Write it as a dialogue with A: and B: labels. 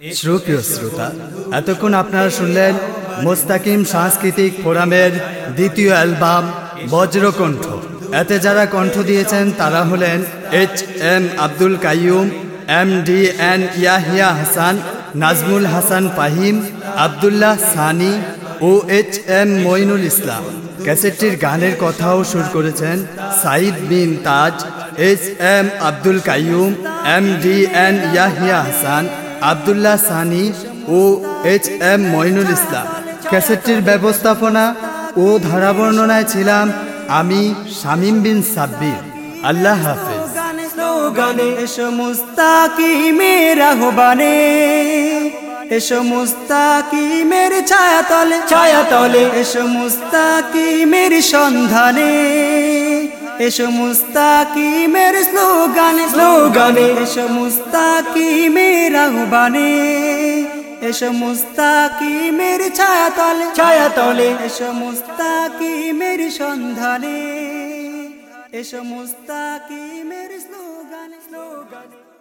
A: শ্রোপ্রিয় শ্রোতা, এতক্ষণ আপনারা শুনলেন মোস্তাকিম সাংস্কৃতিক ফোরামের দ্বিতীয় অ্যালবাম, বজ্রকণ্ঠ। এতে যারা কণ্ঠ দিয়েছেন, তারা হলেন H M Abdul Qayyum, M D N Yahiya Hasan, Nazmul Hasan Fahim, Abdullah Sani ও এইচ এম মইনুল ইসলাম। ক্যাসেটটির গানের কথাও সুর করেছেন Saeed bin Taj, H M Abdul Qayyum, M D N Yahiya Hasan Abdullah Sani ও এইচ এম মইনুল ইসলাম। ক্যাসেটটির ব্যবস্থাপনা ও ধারাবর্ণনায় ছিলাম আমি শামিম বিন সাব্বির। আল্লাহ হাফেজ।
B: গানে এসো মুস্তাকিমের আহ্বানে এসো মুস্তাকিমের ছায়া তলে ছায়া তলে এসো মুস্তাকিমের সন্ধানে। এসো মুস্তাকিমের স্লোগানে স্লোগানে এসো মুস্তাকিমের আহ্বানে এসো মুস্তাকিমের ছায়া ছায়াতলে ছায়া তলে মুস্তাকি মের সন্ধানে। এসো মুস্তাকিমের স্লোগানে স্লোগানে।